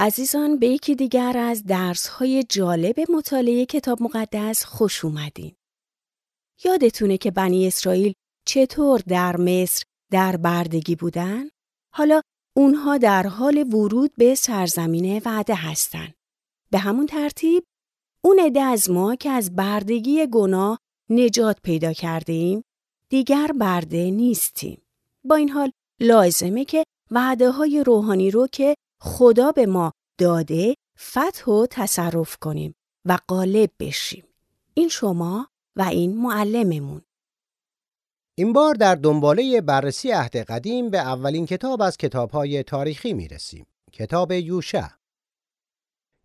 عزیزان به یکی دیگر از درسهای جالب مطالعه کتاب مقدس خوش اومدین. یادتونه که بنی اسرائیل چطور در مصر در بردگی بودن؟ حالا اونها در حال ورود به سرزمین وعده هستن. به همون ترتیب اون عده از ما که از بردگی گناه نجات پیدا کرده ایم دیگر برده نیستیم. با این حال لازمه که وعده های روحانی رو که خدا به ما داده فتح و تصرف کنیم و غالب بشیم. این شما و این معلممون. این بار در دنباله بررسی عهد قدیم به اولین کتاب از کتابهای تاریخی می رسیم. کتاب یوشع.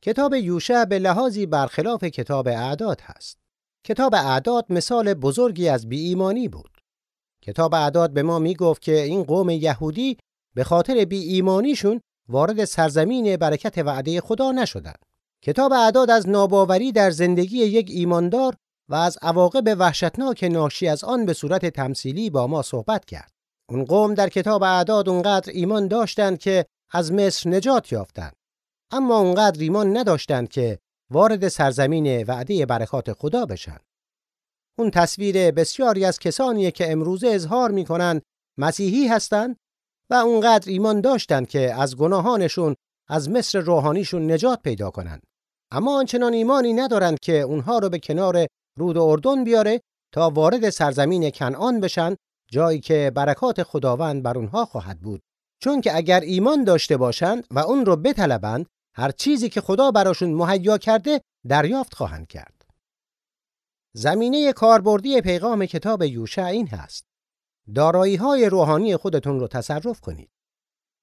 کتاب یوشع به لحاظی برخلاف کتاب اعداد هست. کتاب اعداد مثال بزرگی از بی ایمانی بود. کتاب اعداد به ما می گفت که این قوم یهودی به خاطر بی ایمانیشون وارد سرزمین برکت وعده خدا نشدند. کتاب اعداد از ناباوری در زندگی یک ایماندار و از عواقب وحشتناک ناشی از آن به صورت تمثیلی با ما صحبت کرد. اون قوم در کتاب اعداد اونقدر ایمان داشتند که از مصر نجات یافتند. اما اونقدر ایمان نداشتند که وارد سرزمین وعده برکات خدا بشن. اون تصویر بسیاری از کسانی که امروزه اظهار می‌کنن مسیحی هستند و اونقدر ایمان داشتند که از گناهانشون از مصر روحانیشون نجات پیدا کنند. اما آنچنان ایمانی ندارند که اونها رو به کنار رود اردن بیاره تا وارد سرزمین کنعان بشن جایی که برکات خداوند بر اونها خواهد بود. چون که اگر ایمان داشته باشند و اون رو بطلبند هر چیزی که خدا براشون مهیا کرده دریافت خواهند کرد. زمینه کاربردی پیغام کتاب یوشع این هست. دارایی های روحانی خودتون رو تصرف کنید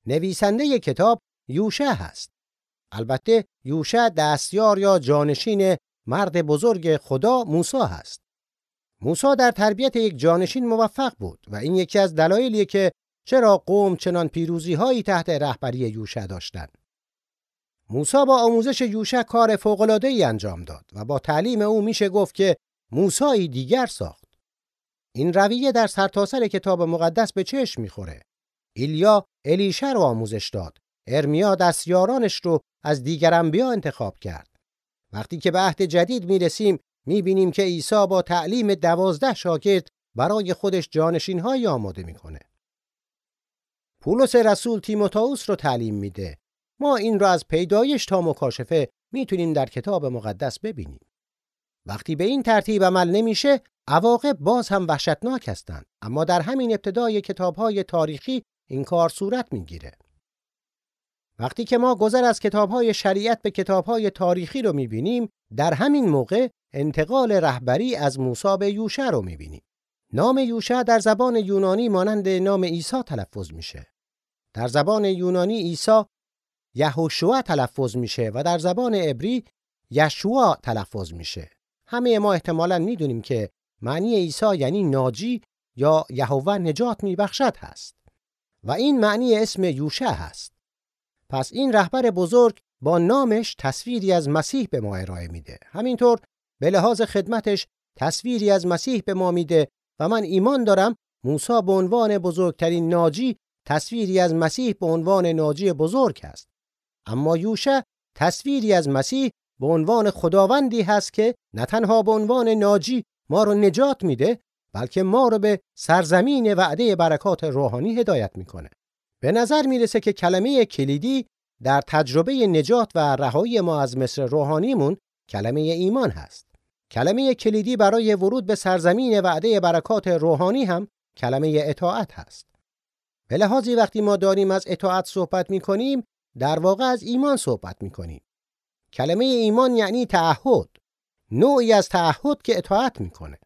نویسنده کتاب یوشع هست البته یوشع دستیار یا جانشین مرد بزرگ خدا موسی هست. موسی در تربیت یک جانشین موفق بود و این یکی از دلایلیه که چرا قوم چنان پیروزی هایی تحت رهبری یوشع داشتند. موسی با آموزش یوشع کار فوق‌العاده ای انجام داد و با تعلیم او میشه گفت که موسی دیگر ساخت. این رویه در سرتاسر کتاب مقدس به چشم می‌خوره. ایلیا الیشه رو آموزش داد. ارمیا دستیارانش رو از دیگر انبیا انتخاب کرد. وقتی که به عهد جدید می رسیم می بینیم که عیسی با تعلیم دوازده شاگرد برای خودش جانشین های آماده می‌کنه. پولس رسول تیموتائوس رو تعلیم میده. ما این را از پیدایش تا مکاشفه می‌تونیم در کتاب مقدس ببینیم. وقتی به این ترتیب عمل نمیشه، عواقب باز هم وحشتناک هستند. اما در همین ابتدای کتابهای تاریخی این کار صورت می‌گیره. وقتی که ما گذر از کتابهای شریعت به کتابهای تاریخی رو می‌بینیم در همین موقع انتقال رهبری از موسی به یوشع رو می‌بینیم نام یوشع در زبان یونانی مانند نام عیسی تلفظ میشه در زبان یونانی عیسی یهوشوا تلفظ میشه و در زبان عبری یشوا تلفظ میشه همه ما احتمالا می‌دونیم که معنی عیسی یعنی ناجی یا یهوه نجات میبخشد هست و این معنی اسم یوشع هست پس این رهبر بزرگ با نامش تصویری از مسیح به ما ارائه میده. همینطور به لحاظ خدمتش تصویری از مسیح به ما میده و من ایمان دارم موسی به عنوان بزرگترین ناجی تصویری از مسیح به عنوان ناجی بزرگ است. اما یوشع تصویری از مسیح به عنوان خداوندی هست که نه تنها به عنوان ناجی ما رو نجات میده بلکه ما رو به سرزمین وعده برکات روحانی هدایت می‌کنه. به نظر می‌رسه که کلمه کلیدی در تجربه نجات و رهایی ما از مصر روحانیمون کلمه ایمان هست. کلمه کلیدی برای ورود به سرزمین وعده برکات روحانی هم کلمه اطاعت هست. به لحاظی وقتی ما داریم از اطاعت صحبت می کنیم در واقع از ایمان صحبت می کنیم. کلمه ایمان یعنی تعهد. نوعی از تعهد که اطاعت می‌کنه.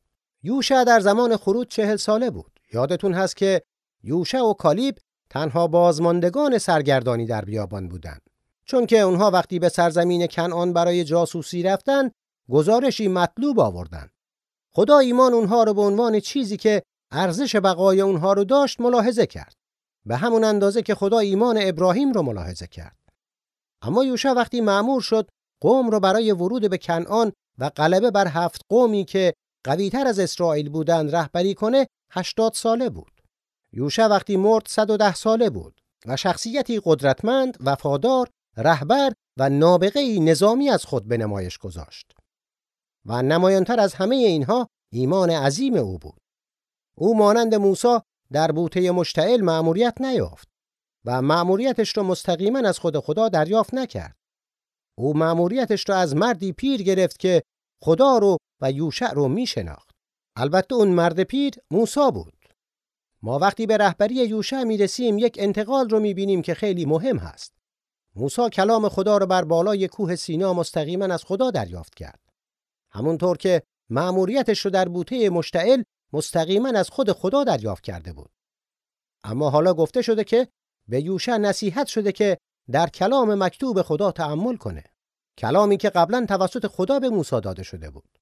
یوشع در زمان خروج چهل ساله بود. یادتون هست که یوشع و کالیب تنها بازماندگان سرگردانی در بیابان بودند چون که اونها وقتی به سرزمین کنعان برای جاسوسی رفتن گزارشی مطلوب آوردند خدا ایمان اونها رو به عنوان چیزی که ارزش بقای اونها رو داشت ملاحظه کرد به همون اندازه که خدا ایمان ابراهیم رو ملاحظه کرد اما یوشع وقتی معمور شد قوم رو برای ورود به کنعان و غلبه بر هفت قومی که قویتر از اسرائیل بودند رهبری کنه 80 ساله بود. یوشع وقتی مرد 110 ساله بود و شخصیتی قدرتمند، وفادار رهبر و نابغه نظامی از خود به نمایش گذاشت. و نمایانتر از همه اینها ایمان عظیم او بود. او مانند موسی در بوته مشتعل مأموریت نیافت و مأموریتش را مستقیما از خود خدا دریافت نکرد. او مأموریتش را از مردی پیر گرفت که خدا رو و یوشع رو می شناخت. البته اون مرد پیر موسی بود. ما وقتی به رهبری یوشع می رسیم یک انتقال رو می بینیم که خیلی مهم هست. موسی کلام خدا رو بر بالای کوه سینا مستقیما از خدا دریافت کرد. همونطور که مأموریتش رو در بوته مشتعل مستقیما از خود خدا دریافت کرده بود. اما حالا گفته شده که به یوشع نصیحت شده که در کلام مکتوب خدا تأمل کنه. کلامی که قبلا توسط خدا به موسی داده شده بود.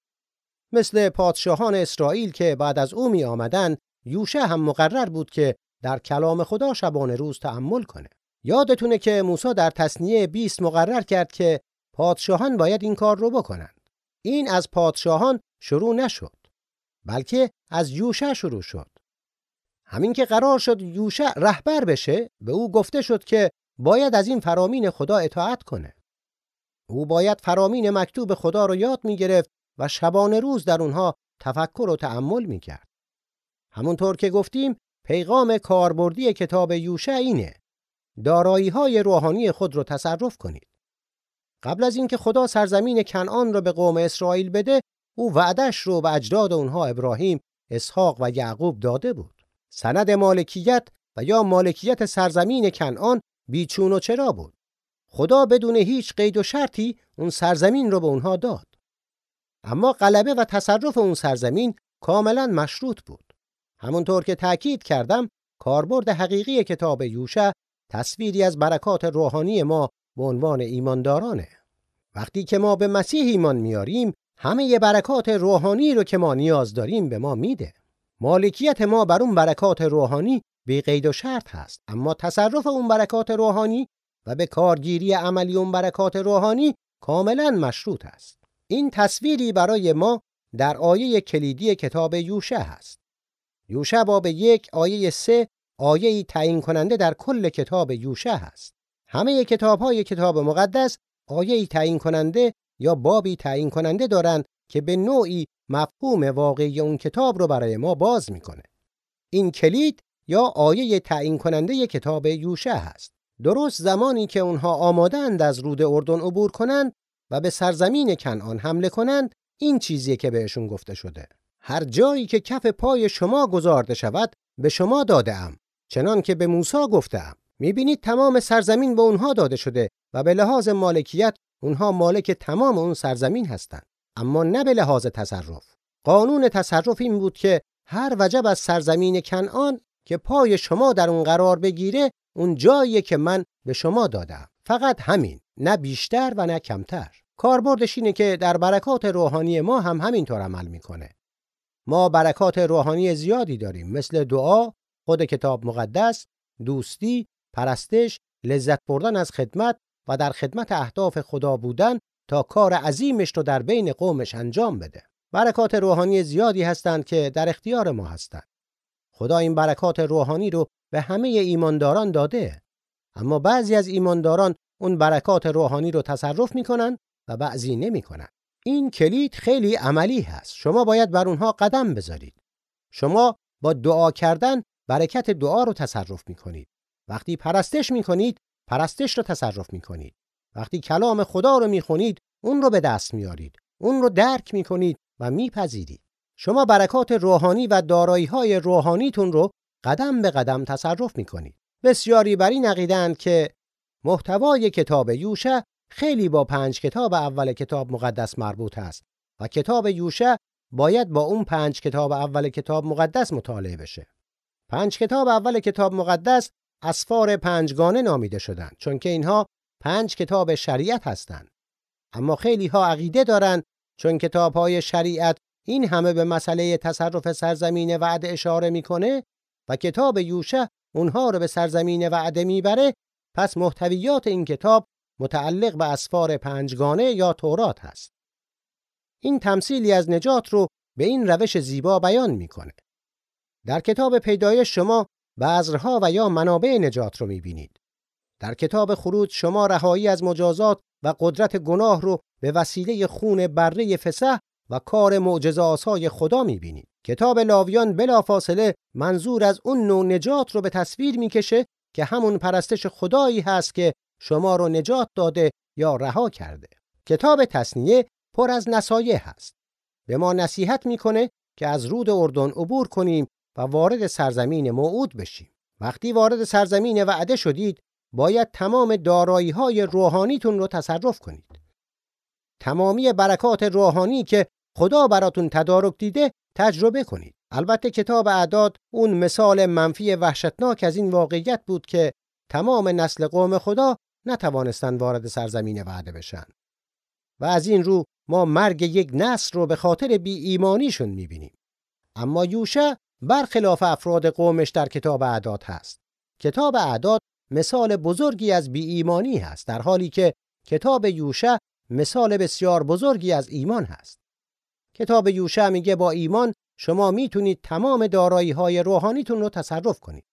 مثل پادشاهان اسرائیل که بعد از او می آمدن یوشع هم مقرر بود که در کلام خدا شبانه روز تأمل کنه. یادتونه که موسی در تصنیه 20 مقرر کرد که پادشاهان باید این کار رو بکنند. این از پادشاهان شروع نشد بلکه از یوشع شروع شد. همین که قرار شد یوشع رهبر بشه به او گفته شد که باید از این فرامین خدا اطاعت کنه. او باید فرامین مکتوب خدا رو یاد می گرفت و شبانه روز در اونها تفکر و تأمل می کرد. همونطور که گفتیم پیغام کاربردی کتاب یوشع اینه دارایی های روحانی خود رو تصرف کنید. قبل از اینکه خدا سرزمین کنعان رو به قوم اسرائیل بده او وعدش رو به اجداد اونها ابراهیم، اسحاق و یعقوب داده بود. سند مالکیت و یا مالکیت سرزمین کنعان بیچون و چرا بود. خدا بدون هیچ قید و شرطی اون سرزمین رو به اونها داد. اما غلبه و تصرف اون سرزمین کاملا مشروط بود. همونطور که تأکید کردم کاربرد حقیقی کتاب یوشع تصویری از برکات روحانی ما به عنوان ایماندارانه. وقتی که ما به مسیح ایمان میاریم همه برکات روحانی رو که ما نیاز داریم به ما میده. مالکیت ما بر اون برکات روحانی بی قید و شرط هست اما تصرف اون برکات روحانی و به کارگیری عملی اون برکات روحانی کاملا مشروط است. این تصویری برای ما در آیه کلیدی کتاب یوشع است. یوشع باب یک آیه سه آیه تعیین کننده در کل کتاب یوشع است. همه کتاب های کتاب مقدس آیه تعیین کننده یا بابی تعیین کننده دارند که به نوعی مفهوم واقعی اون کتاب رو برای ما باز می‌کنه. این کلید یا آیه تعیین کننده کتاب یوشع است. درست زمانی که اونها آمادند از رود اردن عبور کنند و به سرزمین کنعان حمله کنند این چیزی که بهشون گفته شده. هر جایی که کف پای شما گذارده شود به شما داده ام چنان که به موسی گفتم می‌بینید تمام سرزمین به اونها داده شده و به لحاظ مالکیت اونها مالک تمام اون سرزمین هستند. اما نه به لحاظ تصرف. قانون تصرف این بود که هر وجب از سرزمین کنعان که پای شما در اون قرار بگیره اون جایی که من به شما دادم. فقط همین نه بیشتر و نه کمتر. کاربردش اینه که در برکات روحانی ما هم همینطور عمل می‌کنه. ما برکات روحانی زیادی داریم مثل دعا خود کتاب مقدس دوستی پرستش لذت بردن از خدمت و در خدمت اهداف خدا بودن تا کار عظیمش رو در بین قومش انجام بده. برکات روحانی زیادی هستند که در اختیار ما هستند. خدا این برکات روحانی رو به همه ایمانداران داده. اما بعضی از ایمانداران اون برکات روحانی رو تصرف می‌کنن و بعضی نمی‌کنن. این کلید خیلی عملی هست. شما باید بر اونها قدم بذارید. شما با دعا کردن برکت دعا رو تصرف می‌کنید. وقتی پرستش می‌کنید پرستش رو تصرف می‌کنید. وقتی کلام خدا رو می‌خونید اون رو به دست میارید اون رو درک می‌کنید و میپذیرید. شما برکات روحانی و دارایی های روحانیتون رو قدم به قدم تصرف می‌کنید بسیاری بر این که محتوای کتاب یوشع خیلی با پنج کتاب اول کتاب مقدس مربوط است و کتاب یوشع باید با اون پنج کتاب اول کتاب مقدس مطالعه بشه. پنج کتاب اول کتاب مقدس اسفار پنجگانه نامیده شدند چون که اینها پنج کتاب شریعت هستند. اما خیلی ها عقیده دارند چون کتاب های شریعت این همه به مسئله تصرف سرزمین وعده اشاره می‌کنه و کتاب یوشع اونها رو به سرزمین وعده می‌بره پس محتویات این کتاب متعلق به اسفار پنجگانه یا تورات هست. این تمثیلی از نجات رو به این روش زیبا بیان می‌کنه. در کتاب پیدایش شما بذرها و یا منابع نجات رو می‌بینید. در کتاب خروج شما رهایی از مجازات و قدرت گناه رو به وسیله خون بره فسح و کار معجزه خدا می‌بینید. کتاب لاویان بلافاصله منظور از اون نوع نجات رو به تصویر می‌کشه که همون پرستش خدایی هست که شما رو نجات داده یا رها کرده. کتاب تصنیه پر از نصایح هست. به ما نصیحت می‌کنه که از رود اردن عبور کنیم و وارد سرزمین موعود بشیم. وقتی وارد سرزمین وعده شدید، باید تمام دارایی های روحانیتون رو تصرف کنید. تمامی برکات روحانی که خدا براتون تدارک دیده تجربه کنید. البته کتاب اعداد اون مثال منفی وحشتناک از این واقعیت بود که تمام نسل قوم خدا نتوانستند وارد سرزمین وعده بشن. و از این رو ما مرگ یک نسل رو به خاطر بی ایمانیشون می‌بینیم. اما یوشع برخلاف افراد قومش در کتاب اعداد هست. کتاب اعداد مثال بزرگی از بی ایمانی هست در حالی که کتاب یوشع مثال بسیار بزرگی از ایمان هست. کتاب یوشع میگه با ایمان شما می‌تونید تمام دارایی های روحانیتون رو تصرف کنید.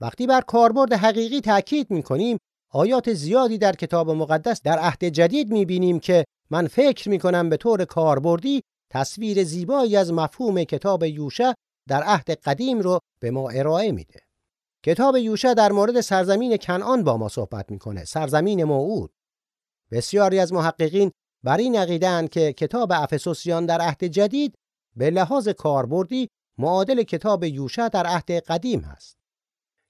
وقتی بر کاربرد حقیقی تاکید می‌کنیم آیات زیادی در کتاب مقدس در عهد جدید می‌بینیم که من فکر می‌کنم به طور کاربردی تصویر زیبایی از مفهوم کتاب یوشع در عهد قدیم رو به ما ارائه میده. کتاب یوشع در مورد سرزمین کنعان با ما صحبت می‌کنه، سرزمین موعود. بسیاری از محققین بر این که کتاب افسوسیان در عهد جدید به لحاظ کاربردی معادل کتاب یوشع در عهد قدیم هست.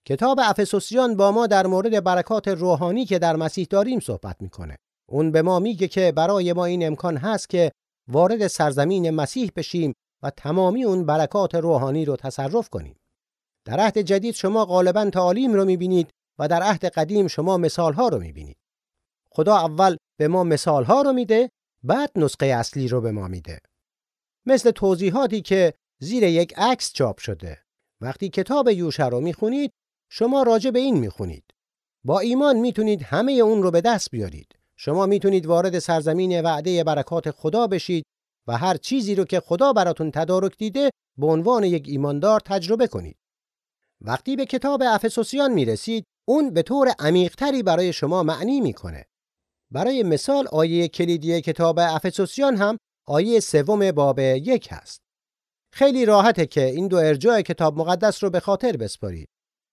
کتاب افسوسیان با ما در مورد برکات روحانی که در مسیح داریم صحبت می‌کنه. اون به ما میگه که برای ما این امکان هست که وارد سرزمین مسیح بشیم و تمامی اون برکات روحانی رو تصرف کنیم. در عهد جدید شما غالبا تعالیم رو می‌بینید و در عهد قدیم شما مثالها رو می‌بینید. خدا اول به ما مثالها رو میده بعد نسخه اصلی رو به ما میده. مثل توضیحاتی که زیر یک عکس چاپ شده. وقتی کتاب یوشع رو می‌خونید شما راجع به این می‌خونید. با ایمان می‌تونید همه اون رو به دست بیارید. شما می‌تونید وارد سرزمین وعده برکات خدا بشید و هر چیزی رو که خدا براتون تدارک دیده به عنوان یک ایماندار تجربه کنید. وقتی به کتاب افسوسیان می‌رسید اون به طور عمیقتری برای شما معنی می‌کنه. برای مثال آیه کلیدی کتاب افسوسیان هم آیه سوم باب یک هست. خیلی راحته که این دو ارجاع کتاب مقدس رو به خاطر بسپارید.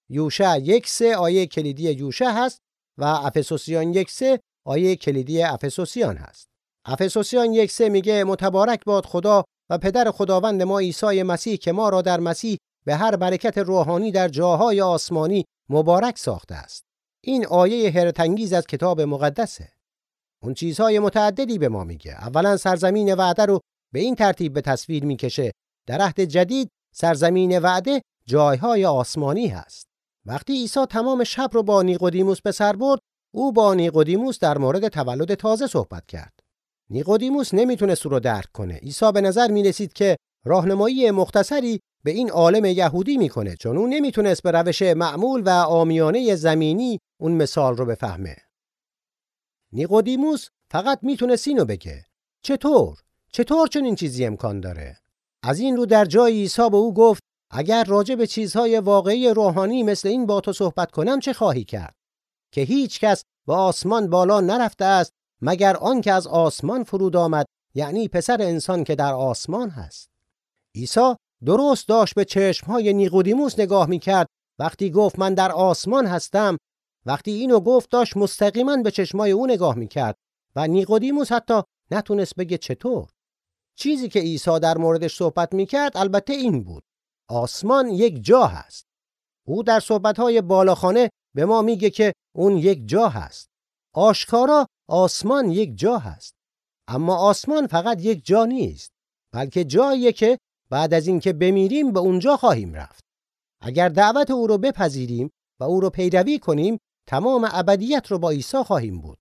یوشع یک سه آیه کلیدی یوشع هست و افسوسیان یک سه آیه کلیدی افسوسیان هست. افسوسیان یک سه میگه متبارک باد خدا و پدر خداوند ما عیسی مسیح که ما را در مسیح به هر برکت روحانی در جاهای آسمانی مبارک ساخته است. این آیه حیرتانگیز از کتاب مقدسه. اون چیزهای متعددی به ما میگه. اولا سرزمین وعده رو به این ترتیب به تصویر می‌کشه. در عهد جدید سرزمین وعده جایهای آسمانی هست. وقتی عیسی تمام شب رو با نیقودیموس به سر برد، او با نیقودیموس در مورد تولد تازه صحبت کرد. نیقودیموس نمی‌تونست او رو درک کنه. عیسی به نظر می‌رسید که راهنمایی مختصری به این عالم یهودی می‌کنه چون او نمی‌تونست به روش معمول و آمیانه زمینی اون مثال رو بفهمه. نیقودیموس فقط می‌تونست اینو بگه. چطور؟ چطور چنین چیزی امکان داره؟ از این رو در جای عیسی به او گفت اگر راجع به چیزهای واقعی روحانی مثل این با تو صحبت کنم چه خواهی کرد؟ که هیچ کس به آسمان بالا نرفته است مگر آن که از آسمان فرود آمد یعنی پسر انسان که در آسمان هست. عیسی درست داشت به چشمهای نیقودیموس نگاه می‌کرد وقتی گفت من در آسمان هستم وقتی اینو گفت داشت مستقیما به چشمای او نگاه می‌کرد و نیقودیموس حتی نتونست بگه چطور. چیزی که عیسی در موردش صحبت می‌کرد البته این بود. آسمان یک جا هست او در صحبتهای بالاخانه به ما میگه که اون یک جا هست آشکارا آسمان یک جا هست اما آسمان فقط یک جا نیست بلکه جاییه که بعد از اینکه بمیریم به اونجا خواهیم رفت. اگر دعوت او رو بپذیریم و او رو پیروی کنیم تمام ابدیت رو با عیسی خواهیم بود.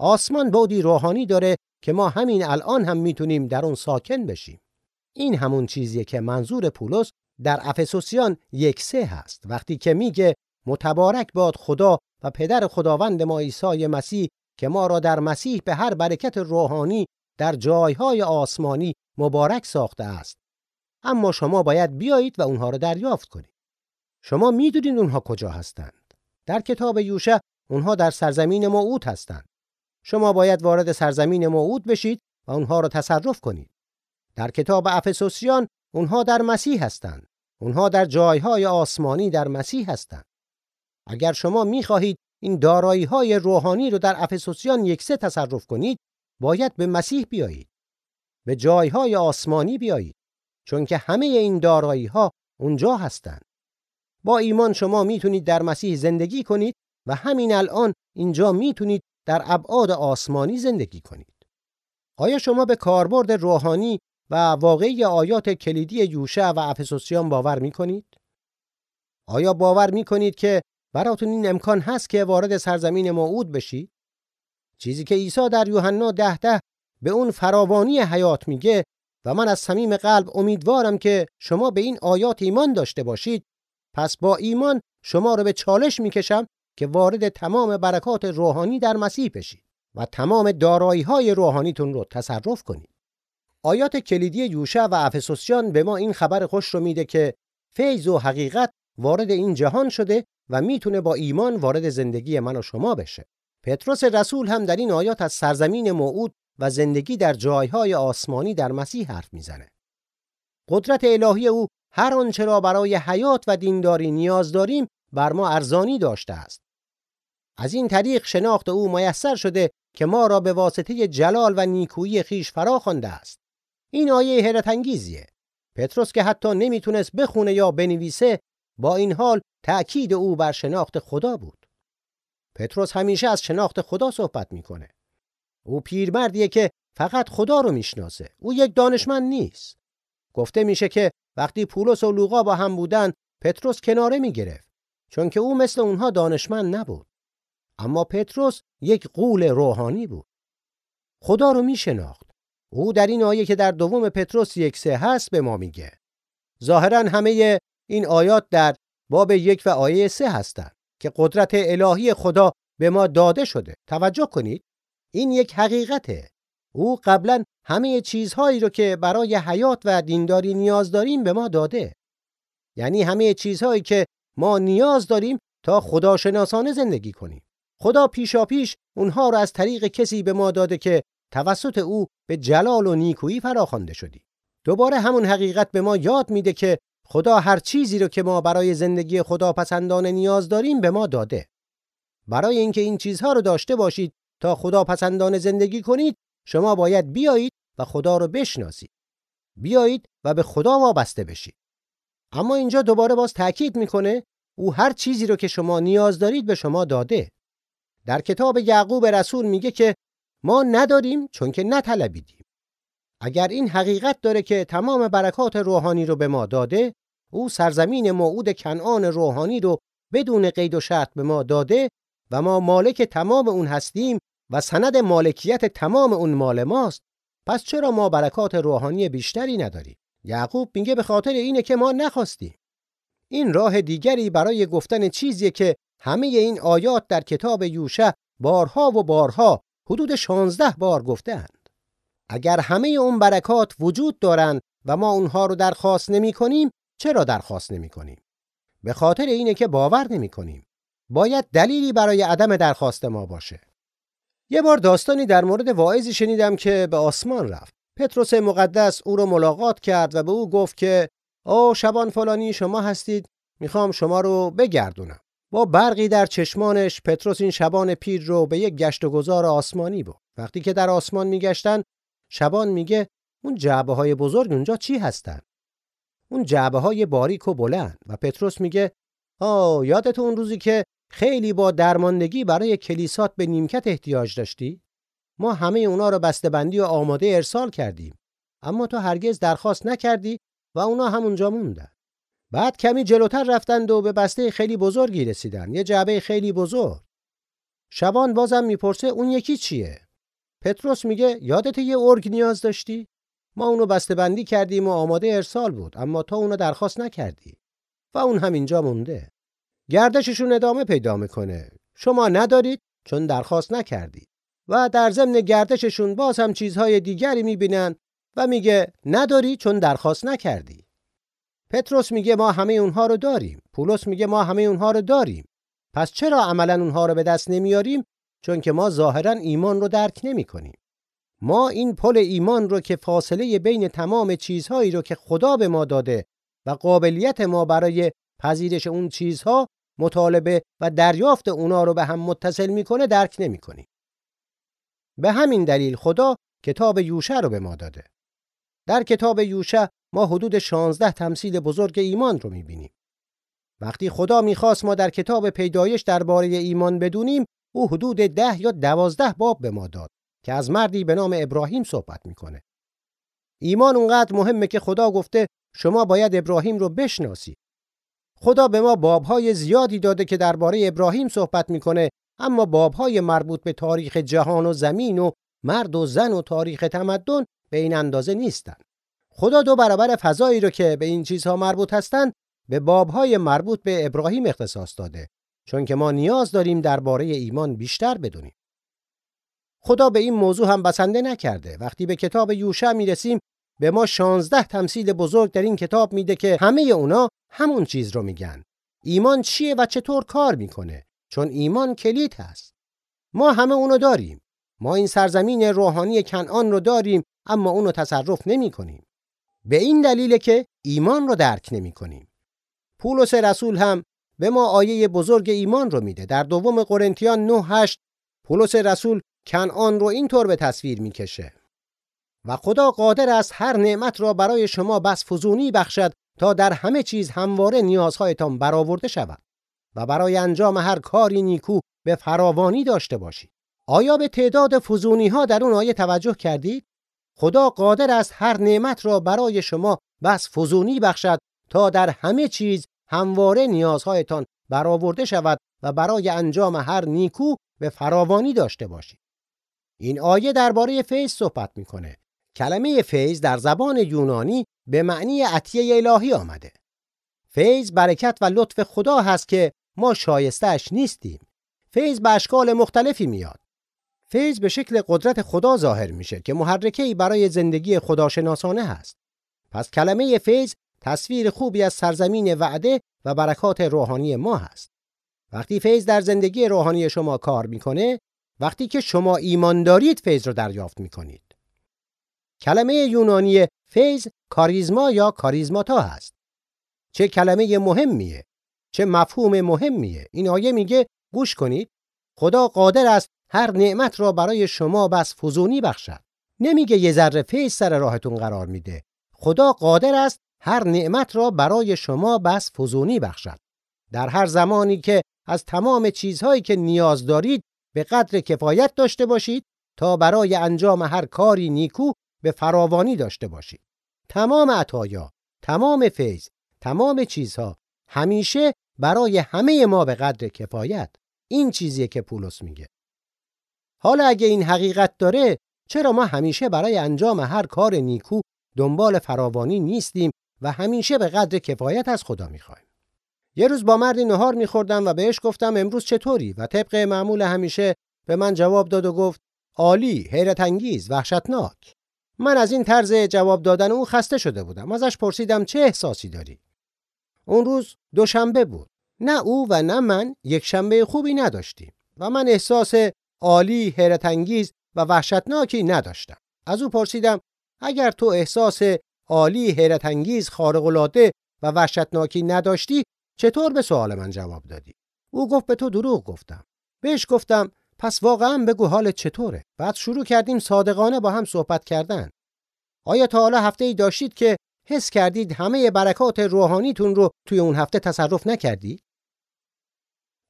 آسمان بودی روحانی داره که ما همین الان هم می‌تونیم در اون ساکن بشیم. این همون چیزیه که منظور پولس در افسوسیان یک سه هست. وقتی که میگه متبارک باد خدا و پدر خداوند ما عیسی مسیح که ما را در مسیح به هر برکت روحانی در جایهای آسمانی مبارک ساخته است. اما شما باید بیایید و اونها را دریافت کنید. شما می‌دونید اونها کجا هستند در کتاب یوشع اونها در سرزمین موعود هستند. شما باید وارد سرزمین موعود بشید و اونها را تصرف کنید. در کتاب افسوسیان اونها در مسیح هستند. اونها در جایهای آسمانی در مسیح هستند. اگر شما می‌خواهید این دارایی های روحانی رو در افسوسیان یکسه تصرف کنید، باید به مسیح بیایید. به جایهای آسمانی بیایید. چون که همه این دارایی ها اونجا هستند. با ایمان شما می‌تونید در مسیح زندگی کنید و همین الان اینجا می‌تونید در ابعاد آسمانی زندگی کنید. آیا شما به کاربرد روحانی و واقعی آیات کلیدی یوشع و افسوسیان باور می‌کنید؟ آیا باور می‌کنید که براتون این امکان هست که وارد سرزمین موعود بشید؟ چیزی که عیسی در یوحنا ده ده به اون فراوانی حیات میگه و من از صمیم قلب امیدوارم که شما به این آیات ایمان داشته باشید پس با ایمان شما رو به چالش می‌کشم که وارد تمام برکات روحانی در مسیح بشید و تمام دارایی های روحانیتون رو تصرف کنید. آیات کلیدی یوشع و افسوسیان به ما این خبر خوش رو میده که فیض و حقیقت وارد این جهان شده و می‌تونه با ایمان وارد زندگی من و شما بشه. پتروس رسول هم در این آیات از سرزمین موعود و زندگی در جایهای آسمانی در مسیح حرف می‌زنه. قدرت الهی او هر آنچه را برای حیات و دینداری نیاز داریم بر ما ارزانی داشته است. از این طریق شناخت او میسر شده که ما را به واسطه جلال و نیکویی خیش فرا خوانده است. این آیه حیرت انگیزیه. پتروس که حتی نمی‌تونست بخونه یا بنویسه با این حال تأکید او بر شناخت خدا بود. پتروس همیشه از شناخت خدا صحبت می‌کنه. او پیرمردیه که فقط خدا رو می‌شناسه. او یک دانشمند نیست. گفته میشه که وقتی پولس و لوقا با هم بودن پتروس کناره می‌گرفت چون که او مثل اونها دانشمند نبود. اما پتروس یک قول روحانی بود. خدا رو میشناخت. او در این آیه که در دوم پتروس یک سه هست به ما میگه. ظاهرا همه این آیات در باب یک و آیه سه هستند که قدرت الهی خدا به ما داده شده. توجه کنید. این یک حقیقته. او قبلا همه چیزهایی رو که برای حیات و دینداری نیاز داریم به ما داده. یعنی همه چیزهایی که ما نیاز داریم تا خداشناسانه زندگی کنیم. خدا پیشا پیش اونها را از طریق کسی به ما داده که توسط او به جلال و نیکویی فراخوانده شدی. دوباره همون حقیقت به ما یاد میده که خدا هر چیزی رو که ما برای زندگی خدا پسندانه نیاز داریم به ما داده. برای اینکه این چیزها رو داشته باشید تا خدا پسندانه زندگی کنید شما باید بیایید و خدا رو بشناسید. بیایید و به خدا وابسته بشید. اما اینجا دوباره باز تاکید می‌کنه او هر چیزی رو که شما نیاز دارید به شما داده. در کتاب یعقوب رسول میگه که ما نداریم چون که نطلبیدیم. اگر این حقیقت داره که تمام برکات روحانی رو به ما داده، او سرزمین موعود کنعان روحانی رو بدون قید و شرط به ما داده و ما مالک تمام اون هستیم و سند مالکیت تمام اون مال ماست پس چرا ما برکات روحانی بیشتری نداریم؟ یعقوب میگه به خاطر اینه که ما نخواستیم. این راه دیگری برای گفتن چیزی که همه این آیات در کتاب یوشع بارها و بارها حدود 16 بار گفتند اگر همه اون برکات وجود دارند و ما اونها رو درخواست نمی کنیم چرا درخواست نمی کنیم به خاطر اینه که باور نمی کنیم باید دلیلی برای عدم درخواست ما باشه. یه بار داستانی در مورد واعظی شنیدم که به آسمان رفت. پتروس مقدس او رو ملاقات کرد و به او گفت که او شبان فلانی شما هستید می‌خوام شما رو بگردونم. با برقی در چشمانش پتروس این شبان پیر رو به یک گشت و گذار آسمانی بود. وقتی که در آسمان میگشتن شبان میگه اون جعبه های بزرگ اونجا چی هستن؟ اون جعبه های باریک و بلند و پتروس میگه آه یادت اون روزی که خیلی با درماندگی برای کلیسات به نیمکت احتیاج داشتی؟ ما همه اونا رو بسته‌بندی و آماده ارسال کردیم. اما تو هرگز درخواست نکردی و اونا همونجا موندن. بعد کمی جلوتر رفتند و به بسته خیلی بزرگی رسیدن. یه جعبه خیلی بزرگ. شبان بازم می‌پرسه اون یکی چیه؟ پتروس میگه یادت یه ارگ نیاز داشتی؟ ما اونو بسته‌بندی کردیم و آماده ارسال بود اما تو اونو درخواست نکردی و اون همینجا مونده. گردششون ادامه پیدا می‌کنه. شما ندارید چون درخواست نکردید. و در ضمن گردششون باز هم چیزهای دیگری می‌بینن و میگه نداری چون درخواست نکردی. پتروس میگه ما همه اونها رو داریم. پولس میگه ما همه اونها رو داریم. پس چرا عملا اونها رو به دست نمیاریم؟ چون که ما ظاهرا ایمان رو درک نمی کنیم. ما این پل ایمان رو که فاصله بین تمام چیزهایی رو که خدا به ما داده و قابلیت ما برای پذیرش اون چیزها مطالبه و دریافت اونا رو به هم متصل می‌کنه درک نمی کنیم. به همین دلیل خدا کتاب یوشع رو به ما داده. در کتاب یوشع ما حدود 16 تمثیل بزرگ ایمان رو می‌بینیم. وقتی خدا می‌خواست ما در کتاب پیدایش درباره ایمان بدونیم او حدود ده یا دوازده باب به ما داد که از مردی به نام ابراهیم صحبت می‌کنه. ایمان اونقدر مهمه که خدا گفته شما باید ابراهیم رو بشناسی. خدا به ما بابهای زیادی داده که درباره ابراهیم صحبت می‌کنه اما بابهای مربوط به تاریخ جهان و زمین و مرد و زن و تاریخ تمدن به این اندازه نیستند. خدا دو برابر فضایی رو که به این چیزها مربوط هستند به بابهای مربوط به ابراهیم اختصاص داده چون که ما نیاز داریم درباره ایمان بیشتر بدونیم. خدا به این موضوع هم بسنده نکرده. وقتی به کتاب یوشع می‌رسیم به ما 16 تمثیل بزرگ در این کتاب میده که همه اونا همون چیز رو میگن. ایمان چیه و چطور کار می‌کنه؟ چون ایمان کلید هست. ما همه اونو داریم. ما این سرزمین روحانی کنعان رو داریم اما اونو تصرف نمی کنیم. به این دلیل که ایمان رو درک نمی کنیم. پولس رسول هم به ما آیه بزرگ ایمان رو میده. در دوم قرنتیان 9 8 پولس رسول کنعان رو اینطور به تصویر می‌کشه. و خدا قادر است هر نعمت را برای شما بس فزونی بخشد تا در همه چیز همواره نیازهایتان برآورده شود و برای انجام هر کاری نیکو به فراوانی داشته باشید. آیا به تعداد فزونی ها در اون آیه توجه کردید؟ خدا قادر است هر نعمت را برای شما بس فزونی بخشد تا در همه چیز همواره نیازهایتان برآورده شود و برای انجام هر نیکو به فراوانی داشته باشید. این آیه درباره فیض صحبت می‌کنه. کلمه فیض در زبان یونانی به معنی عطیه الهی آمده. فیض برکت و لطف خدا هست که ما شایستهش نیستیم. فیض به اشکال مختلفی میاد. فیض به شکل قدرت خدا ظاهر میشه که محرکه‌ای برای زندگی خداشناسانه هست. پس کلمه فیض تصویر خوبی از سرزمین وعده و برکات روحانی ما هست. وقتی فیض در زندگی روحانی شما کار می‌کنه، وقتی که شما ایمان دارید فیض رو دریافت می‌کنید. کلمه یونانی فیض کاریزما یا کاریزماتا هست. چه کلمه مهمیه، چه مفهوم مهمیه. این آیه میگه گوش کنید. خدا قادر است هر نعمت را برای شما بس فزونی بخشد. نمیگه یه ذره فیض سر راهتون قرار میده. خدا قادر است هر نعمت را برای شما بس فزونی بخشد. در هر زمانی که از تمام چیزهایی که نیاز دارید به قدر کفایت داشته باشید تا برای انجام هر کاری نیکو به فراوانی داشته باشید. تمام عطایا، تمام فیض، تمام چیزها همیشه برای همه ما به قدر کفایت. این چیزیه که پولس میگه. حالا اگه این حقیقت داره چرا ما همیشه برای انجام هر کار نیکو دنبال فراوانی نیستیم و همیشه به قدر کفایت از خدا می‌خوایم یه روز با مردی نهار میخوردم و بهش گفتم امروز چطوری و طبق معمول همیشه به من جواب داد و گفت عالی حیرت انگیز وحشتناک من از این طرز جواب دادن او خسته شده بودم. ازش پرسیدم چه احساسی داری؟ اون روز دوشنبه بود. نه او و نه من یک شنبه خوبی نداشتیم و من احساس عالی حیرت انگیز و وحشتناکی نداشتم. از او پرسیدم اگر تو احساس عالی حیرت انگیز خارق العاده و وحشتناکی نداشتی چطور به سوال من جواب دادی؟ او گفت به تو دروغ گفتم. بهش گفتم پس واقعا بگو حالت چطوره. بعد شروع کردیم صادقانه با هم صحبت کردن. آیا تا حالا هفته ای داشتید که حس کردید همه برکات روحانیتون رو توی اون هفته تصرف نکردید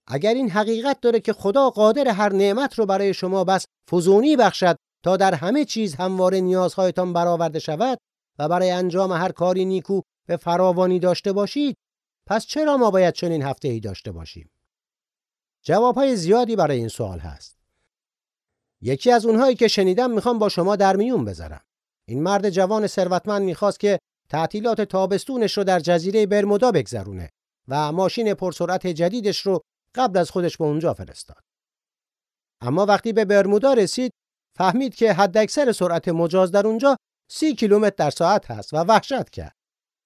اگر این حقیقت داره که خدا قادر هر نعمت رو برای شما بس فزونی بخشد تا در همه چیز همواره نیازهایتان برآورده شود و برای انجام هر کاری نیکو به فراوانی داشته باشید پس چرا ما باید چنین هفته ای داشته باشیم؟ جوابهای زیادی برای این سوال هست یکی از اونهایی که شنیدم می‌خوام با شما در میون بذارم این مرد جوان ثروتمند می‌خواست که تعطیلات تابستونش رو در جزیره برمودا بگذرونه و ماشین پرسرعت جدیدش رو قبل از خودش به اونجا فرستاد اما وقتی به برمودا رسید فهمید که حداکثر سرعت مجاز در اونجا سی کیلومتر در ساعت هست و وحشت کرد.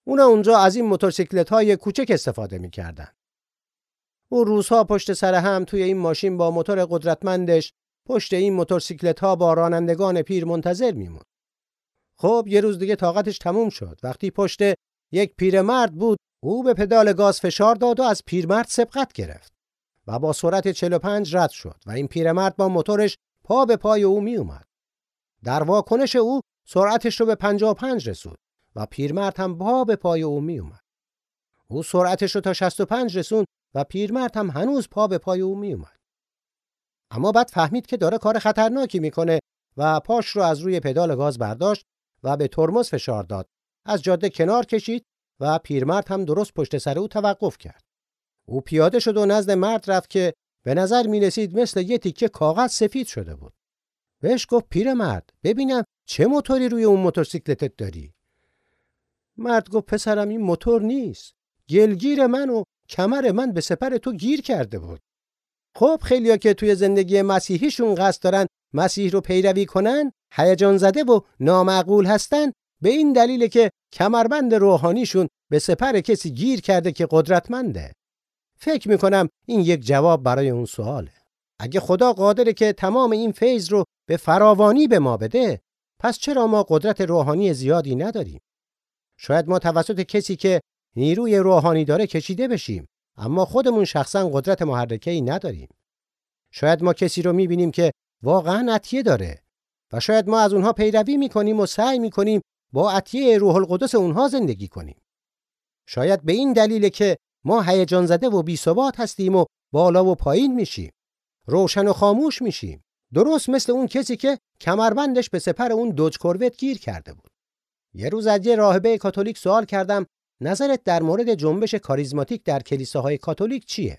اونا اونجا از این موتورسیکلت های کوچک استفاده می‌کردن. او روزها پشت سر هم توی این ماشین با موتور قدرتمندش پشت این موتورسیکلت ها با رانندگان پیر منتظر میموند. خب یه روز دیگه طاقتش تموم شد. وقتی پشت یک پیرمرد بود، او به پدال گاز فشار داد و از پیرمرد سبقت گرفت و با سرعت 45 رد شد و این پیرمرد با موتورش پا به پای او می اومد. در واکنش او سرعتش رو به 55 رسود و پیرمرد هم پا به پای او می اومد. او سرعتش رو تا 65 رسوند و پیرمرد هم هنوز پا به پای او می اومد. اما بعد فهمید که داره کار خطرناکی می‌کنه و پاش رو از روی پدال گاز برداشت و به ترمز فشار داد. از جاده کنار کشید و پیرمرد هم درست پشت سر او توقف کرد. او پیاده شد و نزد مرد رفت که به نظر می رسید مثل یه تیکه کاغذ سفید شده بود. بهش گفت پیرمرد ببینم چه موتوری روی اون موتورسیکلتت داری؟ مرد گفت پسرم این موتور نیست. گلگیر من و کمر من به سپر تو گیر کرده بود. خب خیلیا که توی زندگی مسیحیشون قصد دارن مسیح رو پیروی کنن هیجان زده و نامعقول هستن به این دلیل که کمربند روحانیشون به سپر کسی گیر کرده که قدرتمنده. فکر می‌کنم این یک جواب برای اون سواله. اگه خدا قادره که تمام این فیض رو به فراوانی به ما بده پس چرا ما قدرت روحانی زیادی نداریم؟ شاید ما توسط کسی که نیروی روحانی داره کشیده بشیم اما خودمون شخصا قدرت محرکه نداریم. شاید ما کسی رو می‌بینیم که واقعا عطیه داره و شاید ما از اونها پیروی می‌کنیم و سعی می‌کنیم با عطیه روح القدس اونها زندگی کنیم. شاید به این دلیل که ما هیجان زده و بی هستیم و بالا و پایین میشیم. روشن و خاموش میشیم. درست مثل اون کسی که کمربندش به سپر اون دوج کروت گیر کرده بود. یه روز از یه راهبه کاتولیک سوال کردم نظرت در مورد جنبش کاریزماتیک در کلیساهای کاتولیک چیه؟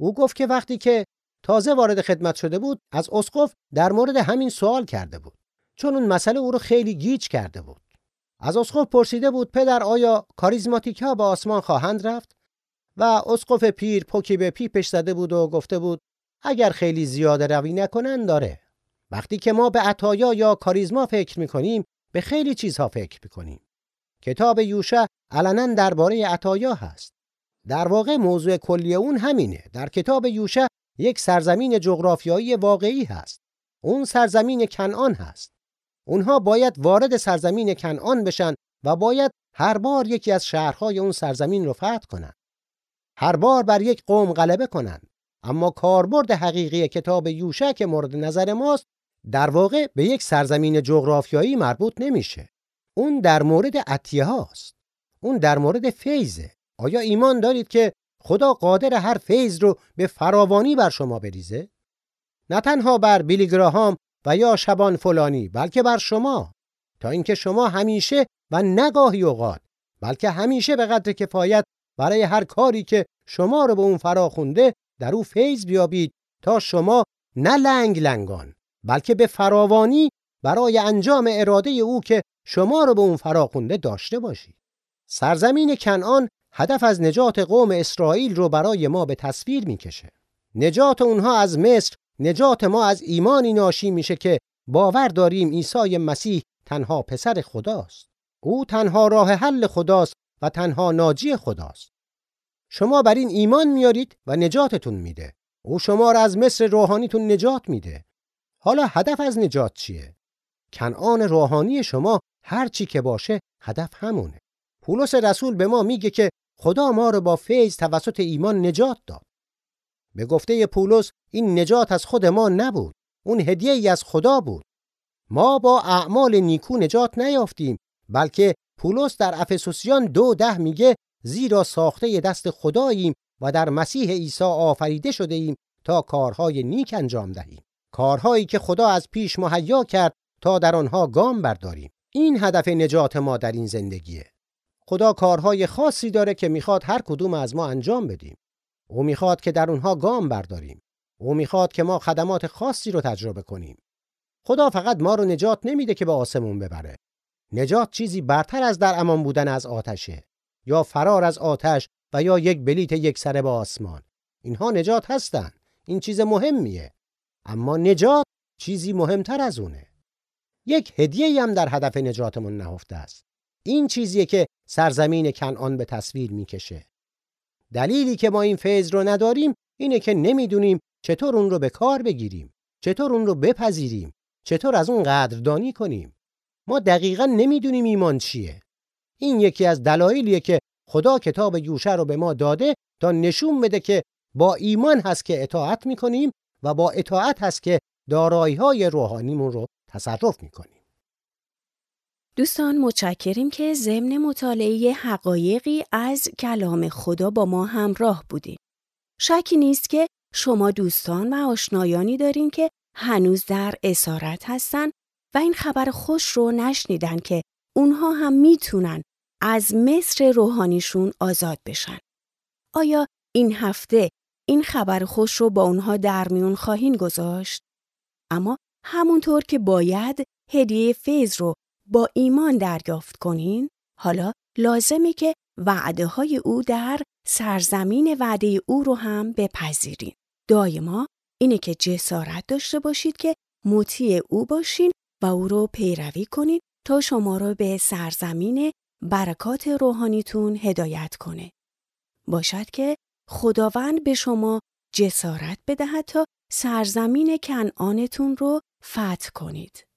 او گفت که وقتی که تازه وارد خدمت شده بود از اسقف در مورد همین سوال کرده بود چون اون مسئله او رو خیلی گیج کرده بود. از اسقف پرسیده بود پدر آیا کاریزماتیک ها به آسمان خواهند رفت؟ و اسقف پیر پوکی به پیپش زده بود و گفته بود اگر خیلی زیاده روی نکنن داره. وقتی که ما به عطایا یا کاریزما فکر می‌کنیم به خیلی چیزها فکر می‌کنیم. کتاب یوشع علنا درباره عطایا هست. در واقع موضوع کلی اون همینه. در کتاب یوشع یک سرزمین جغرافیایی واقعی هست. اون سرزمین کنعان هست. اونها باید وارد سرزمین کنعان بشن و باید هر بار یکی از شهرهای اون سرزمین رو فتح کنن. هر بار بر یک قوم غلبه کنن. اما کاربرد حقیقی کتاب یوشع که مورد نظر ماست در واقع به یک سرزمین جغرافیایی مربوط نمیشه. اون در مورد عطیه هاست. اون در مورد فیضه. آیا ایمان دارید که خدا قادر هر فیض رو به فراوانی بر شما بریزه؟ نه تنها بر بیلیگراهام و یا شبان فلانی بلکه بر شما. تا اینکه شما همیشه و نگاهی اوقات بلکه همیشه به قدر کفایت برای هر کاری که شما رو به اون فراخونده در او فیض بیابید تا شما نه لنگ لنگان بلکه به فراوانی برای انجام اراده او که شما رو به اون فراخونده داشته باشید. سرزمین کنعان هدف از نجات قوم اسرائیل رو برای ما به تصویر می‌کشه. نجات اونها از مصر، نجات ما از ایمانی ناشی میشه که باور داریم عیسی مسیح تنها پسر خداست. او تنها راه حل خداست و تنها ناجی خداست. شما بر این ایمان میارید و نجاتتون میده. او شما را از مصر روحانیتون نجات میده. حالا هدف از نجات چیه؟ کنعان روحانی شما هر چی که باشه هدف همونه. پولس رسول به ما میگه که خدا ما رو با فیض توسط ایمان نجات داد. به گفته پولس این نجات از خود ما نبود. اون هدیه ای از خدا بود. ما با اعمال نیکو نجات نیافتیم بلکه پولس در افسوسیان دو ده میگه زیرا ساخته دست خداییم و در مسیح عیسی آفریده شده ایم تا کارهای نیک انجام دهیم. کارهایی که خدا از پیش مهیا کرد تا در آنها گام برداریم. این هدف نجات ما در این زندگیه. خدا کارهای خاصی داره که می‌خواد هر کدوم از ما انجام بدیم. او می‌خواد که در اونها گام برداریم. او می‌خواد که ما خدمات خاصی رو تجربه کنیم. خدا فقط ما رو نجات نمیده که به آسمون ببره. نجات چیزی برتر از در امان بودن از آتشه یا فرار از آتش و یا یک بلیت یک سره به آسمان. اینها نجات هستن. این چیز مهمیه. اما نجات چیزی مهمتر از اونه. یک هدیه هم در هدف نجاتمون نهفته است. این چیزیه که سرزمین کنعان به تصویر می‌کشه. دلیلی که ما این فیض رو نداریم اینه که نمی‌دونیم چطور اون رو به کار بگیریم چطور اون رو بپذیریم چطور از اون قدردانی کنیم. ما دقیقا نمی‌دونیم ایمان چیه. این یکی از دلایلیه که خدا کتاب یوشع رو به ما داده تا نشون بده که با ایمان هست که اطاعت می‌کنیم و با اطاعت هست که دارایی های روحانیمون رو تصرف می‌کنیم. دوستان متشکریم که ضمن مطالعه حقایقی از کلام خدا با ما همراه بودیم. شکی نیست که شما دوستان و آشنایانی دارین که هنوز در اسارت هستن و این خبر خوش رو نشنیدن که اونها هم می‌تونن از مصر روحانیشون آزاد بشن. آیا این هفته این خبر خوش رو با اونها در میون خواهین گذاشت؟ اما همونطور که باید هدیه فیض رو با ایمان دریافت کنین، حالا لازمه که وعده های او در سرزمین وعده او رو هم بپذیرین. دایما اینه که جسارت داشته باشید که مطیع او باشین و او رو پیروی کنید تا شما رو به سرزمین برکات روحانیتون هدایت کنه. باشد که خداوند به شما جسارت بدهد تا سرزمین کنعانتون رو فتح کنید.